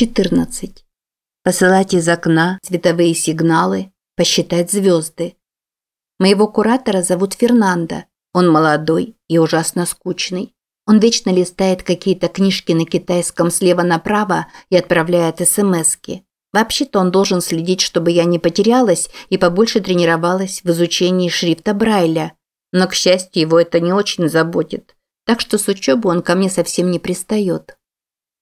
14. Посылать из окна световые сигналы, посчитать звезды. Моего куратора зовут Фернандо. Он молодой и ужасно скучный. Он вечно листает какие-то книжки на китайском слева направо и отправляет смски. Вообще-то он должен следить, чтобы я не потерялась и побольше тренировалась в изучении шрифта Брайля. Но, к счастью, его это не очень заботит. Так что с учебы он ко мне совсем не пристает.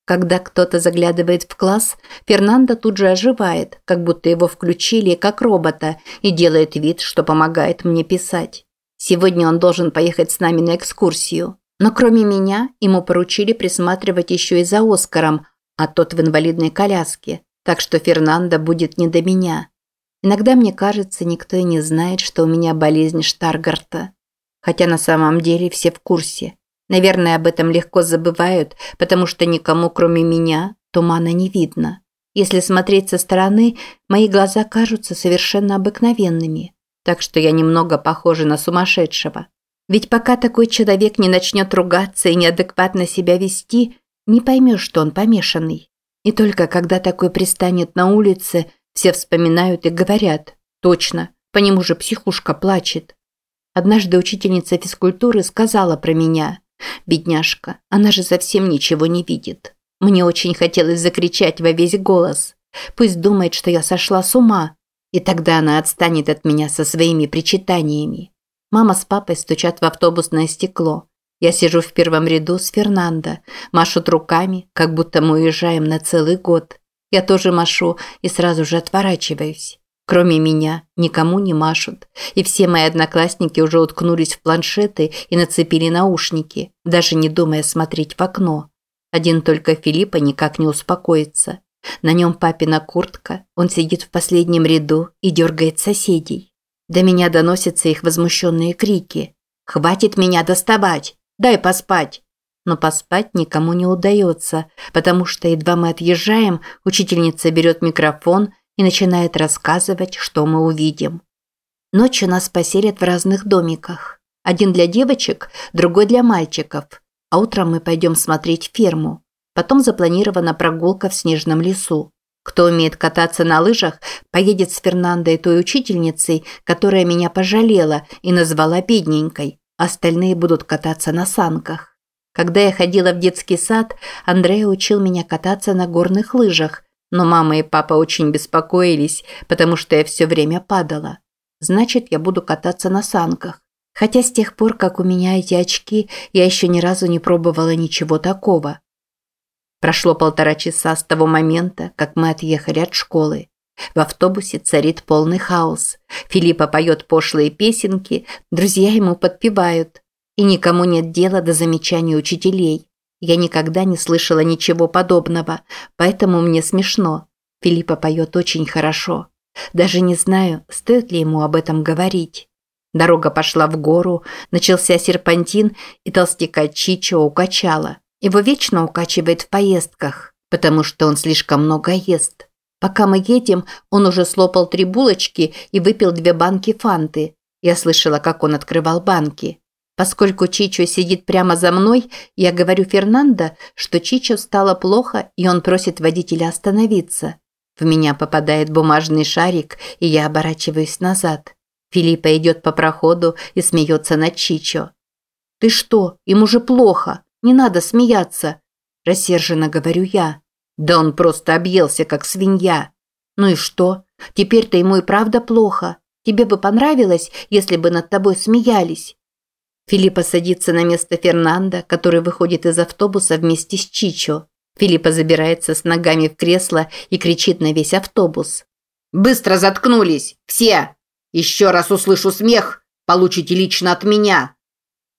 Когда кто-то заглядывает в класс, Фернандо тут же оживает, как будто его включили как робота, и делает вид, что помогает мне писать. Сегодня он должен поехать с нами на экскурсию. Но кроме меня, ему поручили присматривать еще и за Оскаром, а тот в инвалидной коляске, так что Фернандо будет не до меня. Иногда мне кажется, никто и не знает, что у меня болезнь Штаргарта. Хотя на самом деле все в курсе. Наверное, об этом легко забывают, потому что никому, кроме меня, тумана не видно. Если смотреть со стороны, мои глаза кажутся совершенно обыкновенными, так что я немного похожа на сумасшедшего. Ведь пока такой человек не начнет ругаться и неадекватно себя вести, не поймешь, что он помешанный. И только когда такой пристанет на улице, все вспоминают и говорят «Точно, по нему же психушка плачет». Однажды учительница физкультуры сказала про меня Бедняжка, она же совсем ничего не видит. Мне очень хотелось закричать во весь голос. Пусть думает, что я сошла с ума. И тогда она отстанет от меня со своими причитаниями. Мама с папой стучат в автобусное стекло. Я сижу в первом ряду с Фернандо, машут руками, как будто мы уезжаем на целый год. Я тоже машу и сразу же отворачиваюсь. Кроме меня, никому не машут, и все мои одноклассники уже уткнулись в планшеты и нацепили наушники, даже не думая смотреть в окно. Один только Филиппа никак не успокоится. На нем папина куртка, он сидит в последнем ряду и дергает соседей. До меня доносятся их возмущенные крики. «Хватит меня доставать! Дай поспать!» Но поспать никому не удается, потому что едва мы отъезжаем, учительница берет микрофон и начинает рассказывать, что мы увидим. Ночью нас поселят в разных домиках. Один для девочек, другой для мальчиков. А утром мы пойдем смотреть ферму. Потом запланирована прогулка в снежном лесу. Кто умеет кататься на лыжах, поедет с Фернандой той учительницей, которая меня пожалела и назвала бедненькой. Остальные будут кататься на санках. Когда я ходила в детский сад, Андрей учил меня кататься на горных лыжах, но мама и папа очень беспокоились, потому что я все время падала. Значит, я буду кататься на санках. Хотя с тех пор, как у меня эти очки, я еще ни разу не пробовала ничего такого. Прошло полтора часа с того момента, как мы отъехали от школы. В автобусе царит полный хаос. Филиппа поет пошлые песенки, друзья ему подпевают. И никому нет дела до замечаний учителей. Я никогда не слышала ничего подобного, поэтому мне смешно. Филиппа поет очень хорошо. Даже не знаю, стоит ли ему об этом говорить. Дорога пошла в гору, начался серпантин, и толстяка Чичо укачала. Его вечно укачивает в поездках, потому что он слишком много ест. Пока мы едем, он уже слопал три булочки и выпил две банки фанты. Я слышала, как он открывал банки. Поскольку Чичо сидит прямо за мной, я говорю Фернандо, что Чичо стало плохо, и он просит водителя остановиться. В меня попадает бумажный шарик, и я оборачиваюсь назад. Филиппа идет по проходу и смеется над Чичо. «Ты что? Ему же плохо. Не надо смеяться!» Рассерженно говорю я. «Да он просто объелся, как свинья!» «Ну и что? Теперь-то ему и правда плохо. Тебе бы понравилось, если бы над тобой смеялись?» Филиппа садится на место Фернанда, который выходит из автобуса вместе с Чичо. Филиппа забирается с ногами в кресло и кричит на весь автобус. «Быстро заткнулись! Все! Еще раз услышу смех, получите лично от меня!»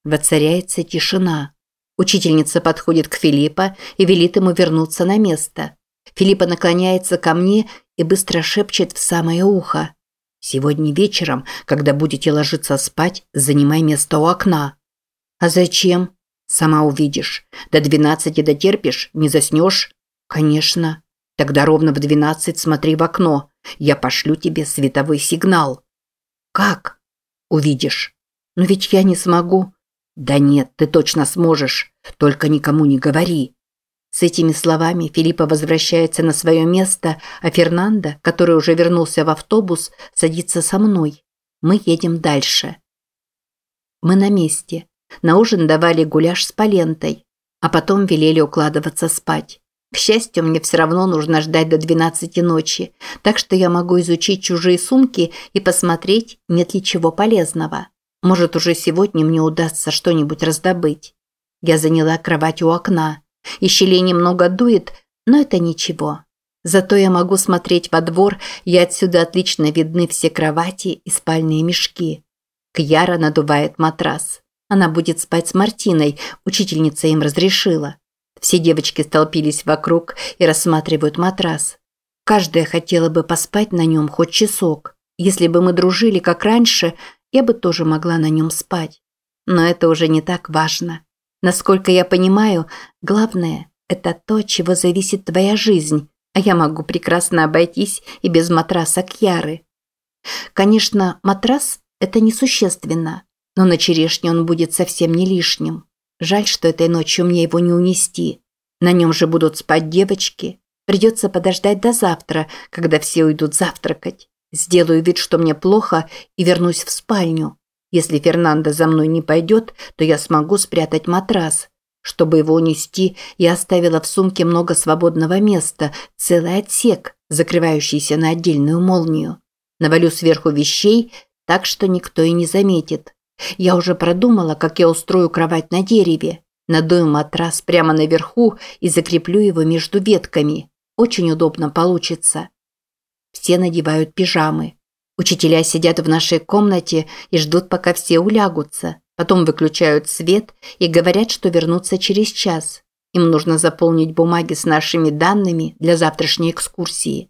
Воцаряется тишина. Учительница подходит к Филиппа и велит ему вернуться на место. Филиппа наклоняется ко мне и быстро шепчет в самое ухо. Сегодня вечером, когда будете ложиться спать, занимай место у окна. А зачем? Сама увидишь. До двенадцати дотерпишь, не заснешь? Конечно. Тогда ровно в двенадцать смотри в окно. Я пошлю тебе световой сигнал. Как? Увидишь. Но ведь я не смогу. Да нет, ты точно сможешь. Только никому не говори. С этими словами Филиппа возвращается на свое место, а Фернандо, который уже вернулся в автобус, садится со мной. Мы едем дальше. Мы на месте. На ужин давали гуляш с полентой, а потом велели укладываться спать. К счастью, мне все равно нужно ждать до 12 ночи, так что я могу изучить чужие сумки и посмотреть, нет ли чего полезного. Может, уже сегодня мне удастся что-нибудь раздобыть. Я заняла кровать у окна. И щелей немного дует, но это ничего. Зато я могу смотреть во двор, и отсюда отлично видны все кровати и спальные мешки. Кьяра надувает матрас. Она будет спать с Мартиной, учительница им разрешила. Все девочки столпились вокруг и рассматривают матрас. Каждая хотела бы поспать на нем хоть часок. Если бы мы дружили, как раньше, я бы тоже могла на нем спать. Но это уже не так важно. Насколько я понимаю, главное – это то, чего зависит твоя жизнь, а я могу прекрасно обойтись и без матраса Кьяры. Конечно, матрас – это несущественно, но на черешне он будет совсем не лишним. Жаль, что этой ночью мне его не унести. На нем же будут спать девочки. Придется подождать до завтра, когда все уйдут завтракать. Сделаю вид, что мне плохо, и вернусь в спальню. Если Фернандо за мной не пойдет, то я смогу спрятать матрас. Чтобы его унести, я оставила в сумке много свободного места, целый отсек, закрывающийся на отдельную молнию. Навалю сверху вещей, так что никто и не заметит. Я уже продумала, как я устрою кровать на дереве. Надую матрас прямо наверху и закреплю его между ветками. Очень удобно получится. Все надевают пижамы. Учителя сидят в нашей комнате и ждут, пока все улягутся. Потом выключают свет и говорят, что вернутся через час. Им нужно заполнить бумаги с нашими данными для завтрашней экскурсии.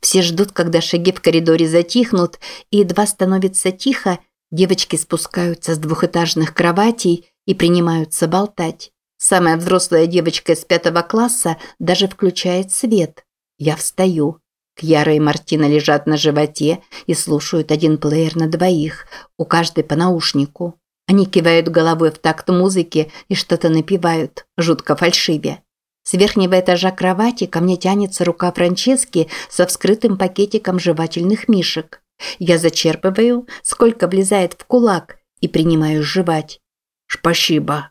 Все ждут, когда шаги в коридоре затихнут, и едва становится тихо, Девочки спускаются с двухэтажных кроватей и принимаются болтать. Самая взрослая девочка из пятого класса даже включает свет. Я встаю. Кьяра и Мартина лежат на животе и слушают один плеер на двоих, у каждой по наушнику. Они кивают головой в такт музыки и что-то напевают, жутко фальшиве. С верхнего этажа кровати ко мне тянется рука Франчески со вскрытым пакетиком жевательных мишек. Я зачерпываю, сколько влезает в кулак, и принимаю жевать. Спасибо.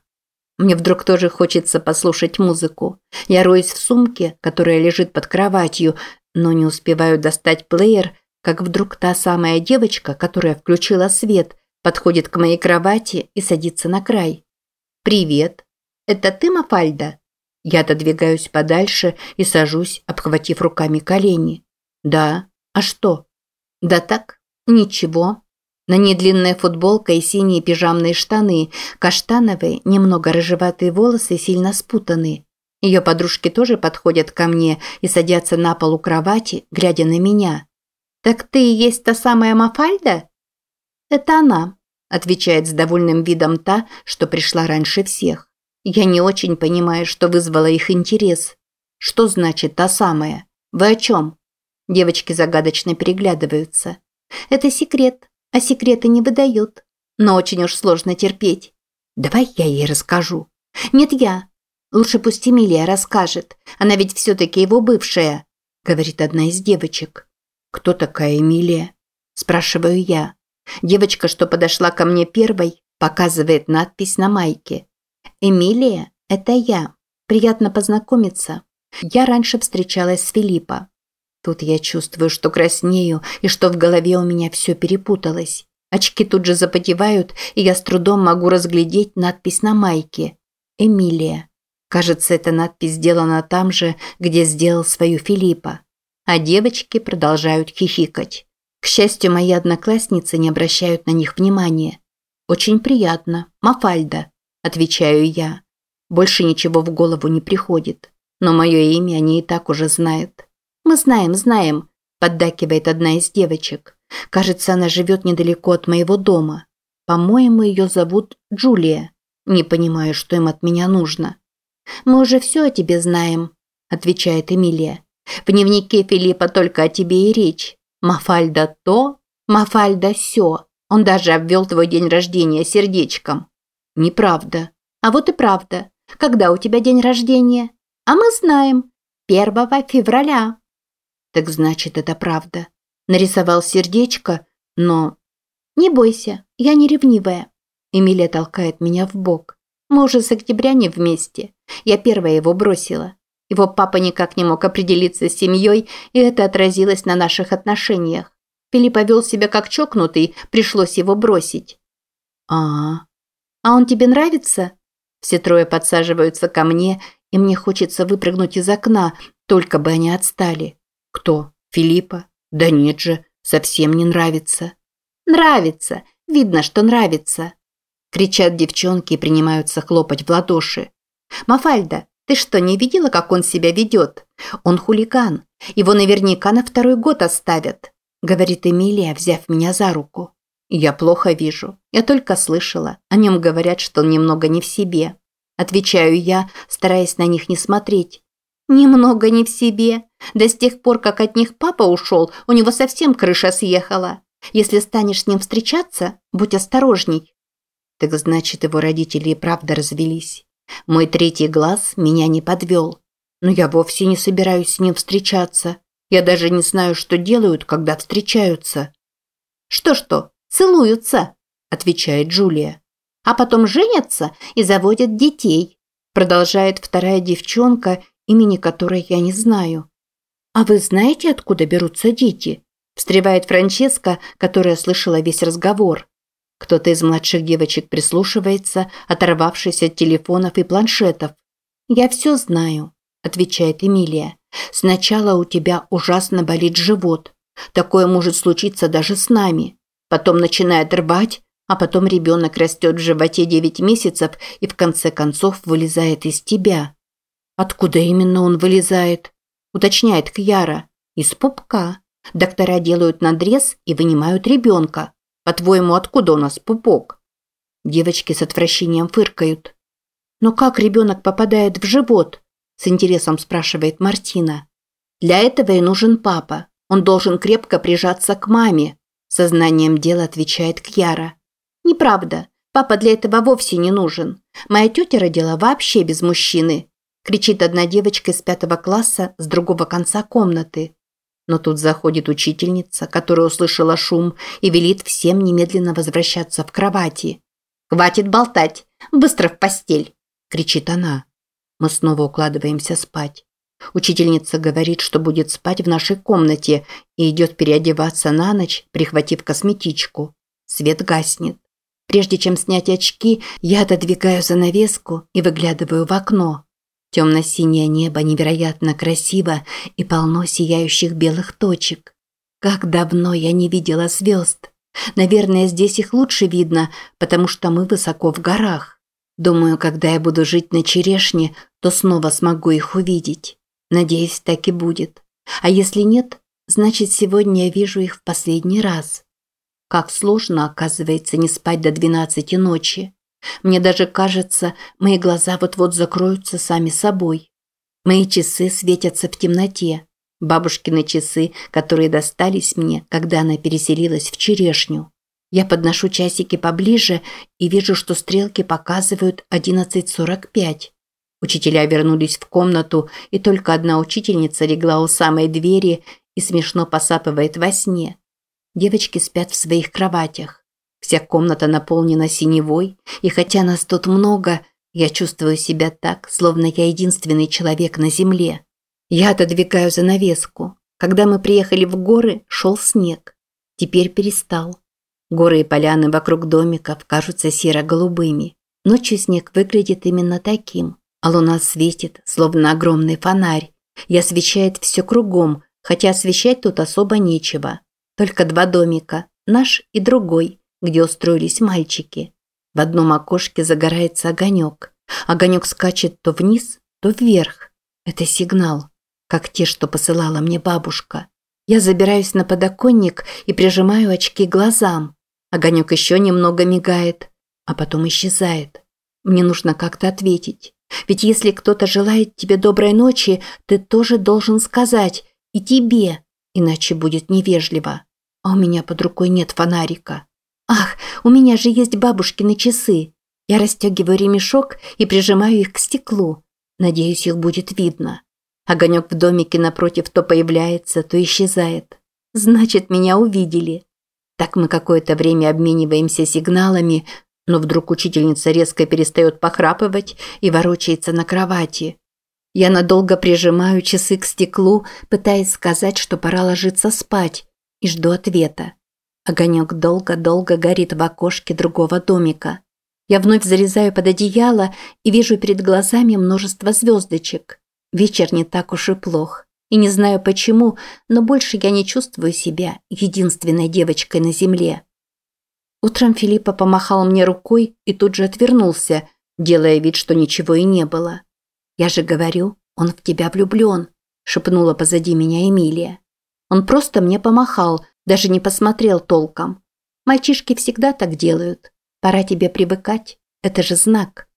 Мне вдруг тоже хочется послушать музыку. Я роюсь в сумке, которая лежит под кроватью, но не успеваю достать плеер, как вдруг та самая девочка, которая включила свет, подходит к моей кровати и садится на край. «Привет. Это ты, Мафальда?» Я отодвигаюсь подальше и сажусь, обхватив руками колени. «Да. А что?» Да так, ничего. На ней длинная футболка и синие пижамные штаны, каштановые, немного рыжеватые волосы сильно спутаны. Ее подружки тоже подходят ко мне и садятся на полу кровати, глядя на меня. «Так ты и есть та самая Мафальда?» «Это она», – отвечает с довольным видом та, что пришла раньше всех. «Я не очень понимаю, что вызвало их интерес. Что значит «та самая»? Вы о чем?» Девочки загадочно переглядываются. Это секрет, а секреты не выдают. Но очень уж сложно терпеть. Давай я ей расскажу. Нет, я. Лучше пусть Эмилия расскажет. Она ведь все-таки его бывшая, говорит одна из девочек. Кто такая Эмилия? Спрашиваю я. Девочка, что подошла ко мне первой, показывает надпись на майке. Эмилия – это я. Приятно познакомиться. Я раньше встречалась с Филиппа. Тут я чувствую, что краснею и что в голове у меня все перепуталось. Очки тут же запотевают, и я с трудом могу разглядеть надпись на майке. «Эмилия». Кажется, эта надпись сделана там же, где сделал свою Филиппа. А девочки продолжают хихикать. К счастью, мои одноклассницы не обращают на них внимания. «Очень приятно. Мафальда», – отвечаю я. Больше ничего в голову не приходит. Но мое имя они и так уже знают. «Мы знаем, знаем», – поддакивает одна из девочек. «Кажется, она живет недалеко от моего дома. По-моему, ее зовут Джулия. Не понимаю, что им от меня нужно». «Мы уже все о тебе знаем», – отвечает Эмилия. «В дневнике Филиппа только о тебе и речь. Мафальда то, Мафальда сё. Он даже обвел твой день рождения сердечком». «Неправда». «А вот и правда. Когда у тебя день рождения?» А мы знаем. 1 февраля. Так значит, это правда. Нарисовал сердечко, но... Не бойся, я не ревнивая. Эмилия толкает меня в бок. Мы уже с октября не вместе. Я первая его бросила. Его папа никак не мог определиться с семьей, и это отразилось на наших отношениях. Филипп повел себя как чокнутый, пришлось его бросить. А, а он тебе нравится? Все трое подсаживаются ко мне, и мне хочется выпрыгнуть из окна, только бы они отстали. Кто? Филиппа? Да нет же, совсем не нравится. Нравится, видно, что нравится. Кричат девчонки и принимаются хлопать в ладоши. Мафальда, ты что, не видела, как он себя ведет? Он хулиган. Его наверняка на второй год оставят говорит Эмилия, взяв меня за руку. Я плохо вижу. Я только слышала. О нем говорят, что он немного не в себе. Отвечаю я, стараясь на них не смотреть. Немного не в себе. Да с тех пор, как от них папа ушел, у него совсем крыша съехала. Если станешь с ним встречаться, будь осторожней. Так значит, его родители и правда развелись. Мой третий глаз меня не подвел. Но я вовсе не собираюсь с ним встречаться. Я даже не знаю, что делают, когда встречаются. Что-что, целуются, отвечает Джулия. А потом женятся и заводят детей, продолжает вторая девчонка, имени которой я не знаю. А вы знаете, откуда берутся дети? встревает Франческа, которая слышала весь разговор. Кто-то из младших девочек прислушивается, оторвавшись от телефонов и планшетов. «Я все знаю», – отвечает Эмилия. Сначала у тебя ужасно болит живот. Такое может случиться даже с нами. Потом начинает рвать, а потом ребенок растет в животе 9 месяцев и в конце концов вылезает из тебя. Откуда именно он вылезает? Уточняет Кьяра. Из пупка. Доктора делают надрез и вынимают ребенка. По-твоему, откуда у нас пупок? Девочки с отвращением фыркают. Но как ребенок попадает в живот? С интересом спрашивает Мартина. Для этого и нужен папа. Он должен крепко прижаться к маме. Сознанием дела отвечает Кьяра. Неправда. Папа для этого вовсе не нужен. Моя тетя родила вообще без мужчины. Кричит одна девочка из пятого класса с другого конца комнаты. Но тут заходит учительница, которая услышала шум и велит всем немедленно возвращаться в кровати. «Хватит болтать! Быстро в постель!» – кричит она. Мы снова укладываемся спать. Учительница говорит, что будет спать в нашей комнате и идет переодеваться на ночь, прихватив косметичку. Свет гаснет. Прежде чем снять очки, я отодвигаю занавеску и выглядываю в окно. Темно-синее небо невероятно красиво и полно сияющих белых точек. Как давно я не видела звезд. Наверное, здесь их лучше видно, потому что мы высоко в горах. Думаю, когда я буду жить на черешне, то снова смогу их увидеть. Надеюсь, так и будет. А если нет, значит, сегодня я вижу их в последний раз. Как сложно, оказывается, не спать до двенадцати ночи. Мне даже кажется, мои глаза вот-вот закроются сами собой. Мои часы светятся в темноте. Бабушкины часы, которые достались мне, когда она переселилась в черешню. Я подношу часики поближе и вижу, что стрелки показывают 11.45. Учителя вернулись в комнату, и только одна учительница легла у самой двери и смешно посапывает во сне. Девочки спят в своих кроватях. Вся комната наполнена синевой, и хотя нас тут много, я чувствую себя так, словно я единственный человек на земле. Я отодвигаю занавеску. Когда мы приехали в горы, шел снег. Теперь перестал. Горы и поляны вокруг домиков кажутся серо-голубыми. Ночью снег выглядит именно таким, а луна светит, словно огромный фонарь, и освещает все кругом, хотя освещать тут особо нечего. Только два домика, наш и другой, где устроились мальчики. В одном окошке загорается огонек. Огонек скачет то вниз, то вверх. Это сигнал, как те, что посылала мне бабушка. Я забираюсь на подоконник и прижимаю очки к глазам. Огонек еще немного мигает, а потом исчезает. Мне нужно как-то ответить. Ведь если кто-то желает тебе доброй ночи, ты тоже должен сказать и тебе, иначе будет невежливо. А у меня под рукой нет фонарика. У меня же есть бабушкины часы. Я расстегиваю ремешок и прижимаю их к стеклу. Надеюсь, их будет видно. Огонек в домике напротив то появляется, то исчезает. Значит, меня увидели. Так мы какое-то время обмениваемся сигналами, но вдруг учительница резко перестает похрапывать и ворочается на кровати. Я надолго прижимаю часы к стеклу, пытаясь сказать, что пора ложиться спать, и жду ответа. Огонек долго-долго горит в окошке другого домика. Я вновь залезаю под одеяло и вижу перед глазами множество звездочек. Вечер не так уж и плох. И не знаю почему, но больше я не чувствую себя единственной девочкой на земле. Утром Филиппа помахал мне рукой и тут же отвернулся, делая вид, что ничего и не было. «Я же говорю, он в тебя влюблен», – шепнула позади меня Эмилия. Он просто мне помахал, даже не посмотрел толком. Мальчишки всегда так делают. Пора тебе привыкать, это же знак.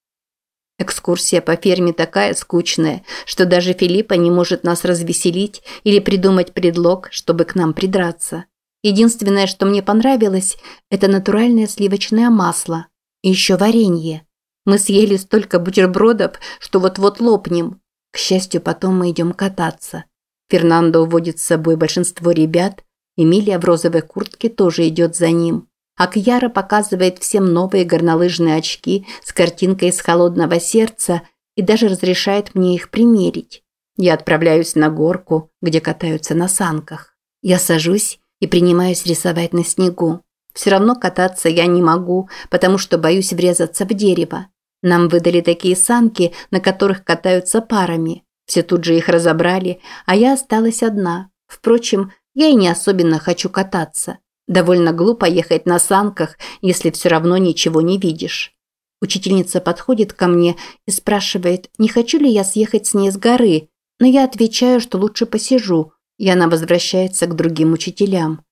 Экскурсия по ферме такая скучная, что даже Филиппа не может нас развеселить или придумать предлог, чтобы к нам придраться. Единственное, что мне понравилось, это натуральное сливочное масло. И еще варенье. Мы съели столько бутербродов, что вот-вот лопнем. К счастью, потом мы идем кататься. Фернандо уводит с собой большинство ребят, Эмилия в розовой куртке тоже идет за ним. А Кьяра показывает всем новые горнолыжные очки с картинкой из холодного сердца и даже разрешает мне их примерить. Я отправляюсь на горку, где катаются на санках. Я сажусь и принимаюсь рисовать на снегу. Все равно кататься я не могу, потому что боюсь врезаться в дерево. Нам выдали такие санки, на которых катаются парами. Все тут же их разобрали, а я осталась одна. Впрочем, я и не особенно хочу кататься. Довольно глупо ехать на санках, если все равно ничего не видишь. Учительница подходит ко мне и спрашивает, не хочу ли я съехать с ней с горы, но я отвечаю, что лучше посижу, и она возвращается к другим учителям.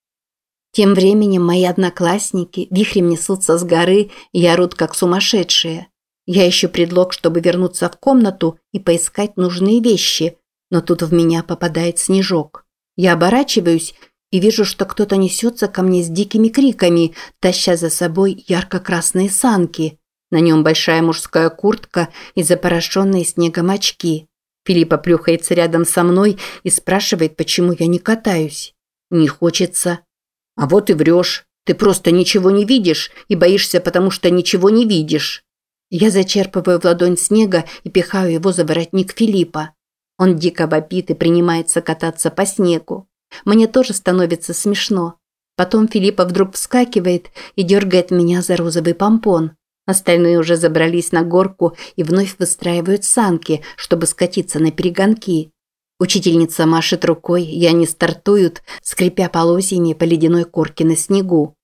Тем временем мои одноклассники вихрем несутся с горы и орут как сумасшедшие. Я ищу предлог, чтобы вернуться в комнату и поискать нужные вещи, но тут в меня попадает снежок. Я оборачиваюсь и вижу, что кто-то несется ко мне с дикими криками, таща за собой ярко-красные санки. На нем большая мужская куртка и запорошенные снегом очки. Филиппа плюхается рядом со мной и спрашивает, почему я не катаюсь. Не хочется. А вот и врешь. Ты просто ничего не видишь и боишься, потому что ничего не видишь. Я зачерпываю в ладонь снега и пихаю его за воротник Филиппа. Он дико вопит и принимается кататься по снегу. Мне тоже становится смешно. Потом Филиппа вдруг вскакивает и дергает меня за розовый помпон. Остальные уже забрались на горку и вновь выстраивают санки, чтобы скатиться на перегонки. Учительница машет рукой, и они стартуют, скрипя полозьями по ледяной корке на снегу.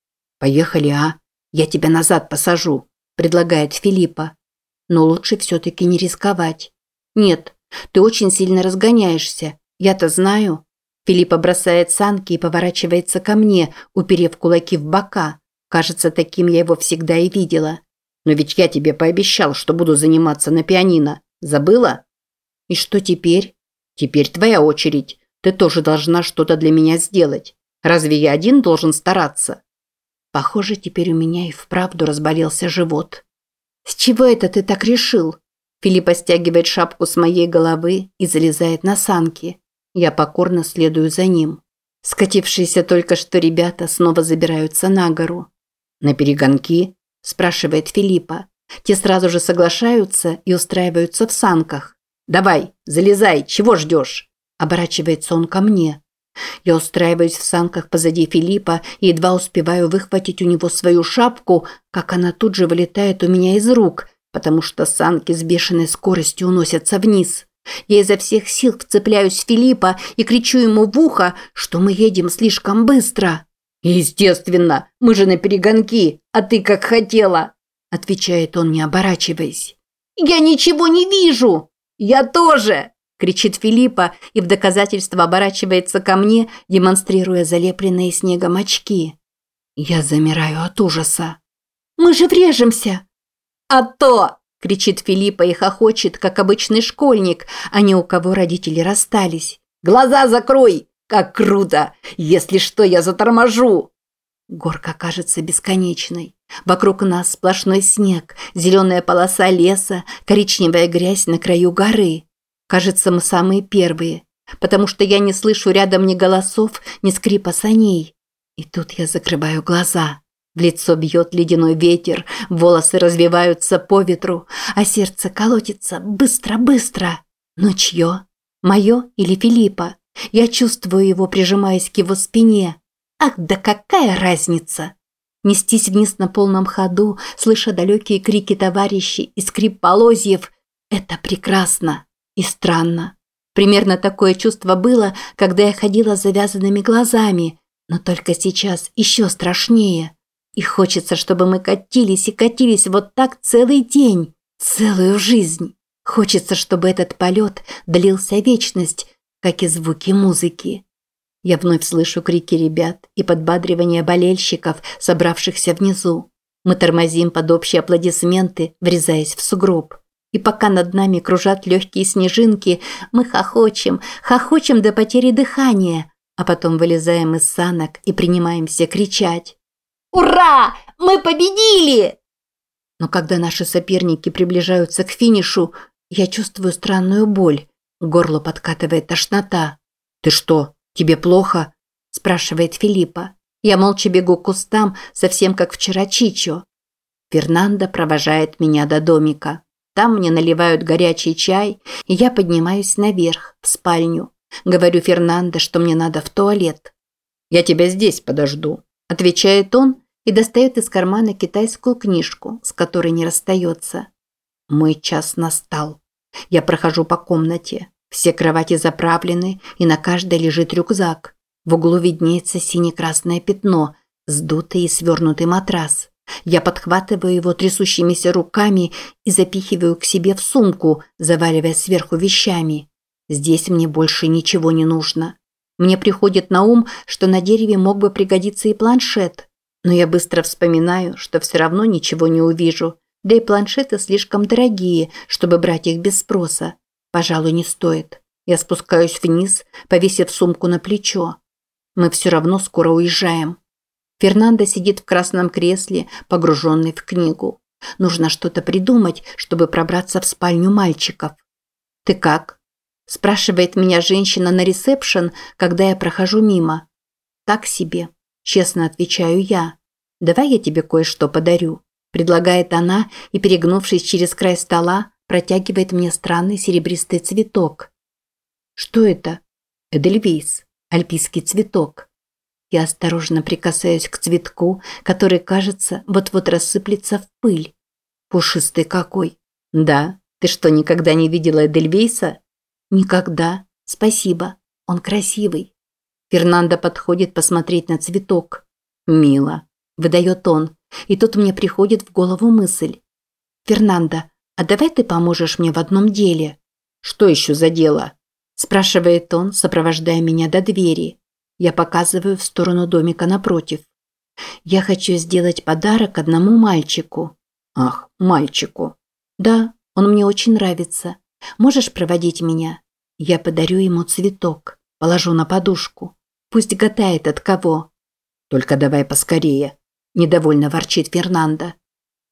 «Поехали, а? Я тебя назад посажу», – предлагает Филиппа. Но лучше все-таки не рисковать. «Нет, ты очень сильно разгоняешься. Я-то знаю». Филиппа бросает санки и поворачивается ко мне, уперев кулаки в бока. Кажется, таким я его всегда и видела. Но ведь я тебе пообещал, что буду заниматься на пианино. Забыла? И что теперь? Теперь твоя очередь. Ты тоже должна что-то для меня сделать. Разве я один должен стараться? Похоже, теперь у меня и вправду разболелся живот. С чего это ты так решил? Филиппа стягивает шапку с моей головы и залезает на санки. Я покорно следую за ним. Скатившиеся только что ребята снова забираются на гору. На перегонки спрашивает Филиппа. Те сразу же соглашаются и устраиваются в санках. «Давай, залезай, чего ждешь?» Оборачивается он ко мне. Я устраиваюсь в санках позади Филиппа и едва успеваю выхватить у него свою шапку, как она тут же вылетает у меня из рук, потому что санки с бешеной скоростью уносятся вниз. Я изо всех сил вцепляюсь в Филиппа и кричу ему в ухо, что мы едем слишком быстро. «Естественно, мы же на перегонки, а ты как хотела», – отвечает он, не оборачиваясь. «Я ничего не вижу!» «Я тоже!» – кричит Филиппа и в доказательство оборачивается ко мне, демонстрируя залепленные снегом очки. Я замираю от ужаса. «Мы же врежемся!» «А то!» – кричит Филиппа и хохочет, как обычный школьник, а не у кого родители расстались. «Глаза закрой! Как круто! Если что, я заторможу!» Горка кажется бесконечной. Вокруг нас сплошной снег, зеленая полоса леса, коричневая грязь на краю горы. Кажется, мы самые первые, потому что я не слышу рядом ни голосов, ни скрипа саней. И тут я закрываю глаза. В лицо бьет ледяной ветер, волосы развиваются по ветру, а сердце колотится быстро-быстро. Но чье? Мое или Филиппа? Я чувствую его, прижимаясь к его спине. Ах, да какая разница! Нестись вниз на полном ходу, слыша далекие крики товарищей и скрип полозьев – это прекрасно и странно. Примерно такое чувство было, когда я ходила с завязанными глазами, но только сейчас еще страшнее. И хочется, чтобы мы катились и катились вот так целый день, целую жизнь. Хочется, чтобы этот полет длился вечность, как и звуки музыки. Я вновь слышу крики ребят и подбадривание болельщиков, собравшихся внизу. Мы тормозим под общие аплодисменты, врезаясь в сугроб. И пока над нами кружат легкие снежинки, мы хохочем, хохочем до потери дыхания, а потом вылезаем из санок и принимаемся кричать. «Ура! Мы победили!» Но когда наши соперники приближаются к финишу, я чувствую странную боль. Горло подкатывает тошнота. «Ты что, «Тебе плохо?» – спрашивает Филиппа. Я молча бегу к кустам, совсем как вчера Чичо. Фернандо провожает меня до домика. Там мне наливают горячий чай, и я поднимаюсь наверх, в спальню. Говорю Фернандо, что мне надо в туалет. «Я тебя здесь подожду», – отвечает он и достает из кармана китайскую книжку, с которой не расстается. Мой час настал. Я прохожу по комнате. Все кровати заправлены, и на каждой лежит рюкзак. В углу виднеется сине-красное пятно, сдутый и свернутый матрас. Я подхватываю его трясущимися руками и запихиваю к себе в сумку, заваливая сверху вещами. Здесь мне больше ничего не нужно. Мне приходит на ум, что на дереве мог бы пригодиться и планшет. Но я быстро вспоминаю, что все равно ничего не увижу. Да и планшеты слишком дорогие, чтобы брать их без спроса. Пожалуй, не стоит. Я спускаюсь вниз, повесив сумку на плечо. Мы все равно скоро уезжаем. Фернандо сидит в красном кресле, погруженный в книгу. Нужно что-то придумать, чтобы пробраться в спальню мальчиков. «Ты как?» – спрашивает меня женщина на ресепшн, когда я прохожу мимо. «Так себе», – честно отвечаю я. «Давай я тебе кое-что подарю», – предлагает она и, перегнувшись через край стола, протягивает мне странный серебристый цветок. Что это? Эдельвейс, альпийский цветок. Я осторожно прикасаюсь к цветку, который, кажется, вот-вот рассыплется в пыль. Пушистый какой. Да, ты что, никогда не видела Эдельвейса? Никогда. Спасибо. Он красивый. Фернандо подходит посмотреть на цветок. Мило. Выдает он. И тут мне приходит в голову мысль. Фернандо, «А давай ты поможешь мне в одном деле». «Что еще за дело?» – спрашивает он, сопровождая меня до двери. Я показываю в сторону домика напротив. «Я хочу сделать подарок одному мальчику». «Ах, мальчику». «Да, он мне очень нравится. Можешь проводить меня?» Я подарю ему цветок, положу на подушку. Пусть гадает от кого. «Только давай поскорее», – недовольно ворчит Фернандо.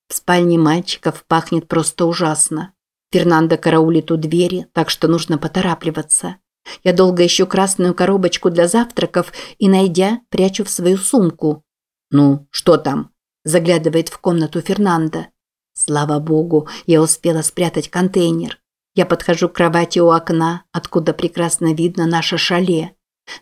В спальне мальчиков пахнет просто ужасно. Фернандо караулит у двери, так что нужно поторапливаться. Я долго ищу красную коробочку для завтраков и, найдя, прячу в свою сумку. «Ну, что там?» – заглядывает в комнату Фернандо. Слава богу, я успела спрятать контейнер. Я подхожу к кровати у окна, откуда прекрасно видно наше шале.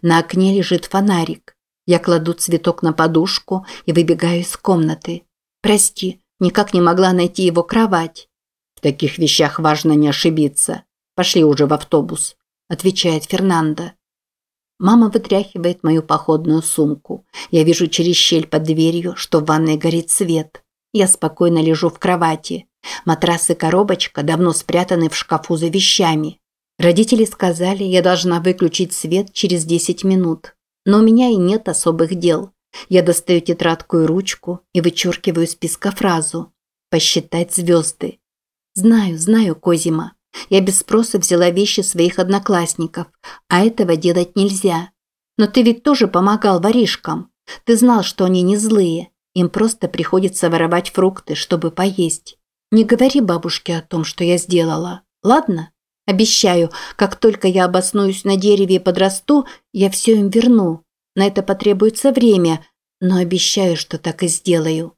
На окне лежит фонарик. Я кладу цветок на подушку и выбегаю из комнаты. «Прости, Никак не могла найти его кровать. В таких вещах важно не ошибиться. Пошли уже в автобус, отвечает Фернандо. Мама вытряхивает мою походную сумку. Я вижу через щель под дверью, что в ванной горит свет. Я спокойно лежу в кровати. Матрас и коробочка давно спрятаны в шкафу за вещами. Родители сказали, я должна выключить свет через 10 минут. Но у меня и нет особых дел. Я достаю тетрадку и ручку и вычеркиваю из списка фразу «Посчитать звезды». Знаю, знаю, Козима. Я без спроса взяла вещи своих одноклассников, а этого делать нельзя. Но ты ведь тоже помогал воришкам. Ты знал, что они не злые. Им просто приходится воровать фрукты, чтобы поесть. Не говори бабушке о том, что я сделала. Ладно? Обещаю, как только я обоснуюсь на дереве и подрасту, я все им верну. На это потребуется время, но обещаю, что так и сделаю.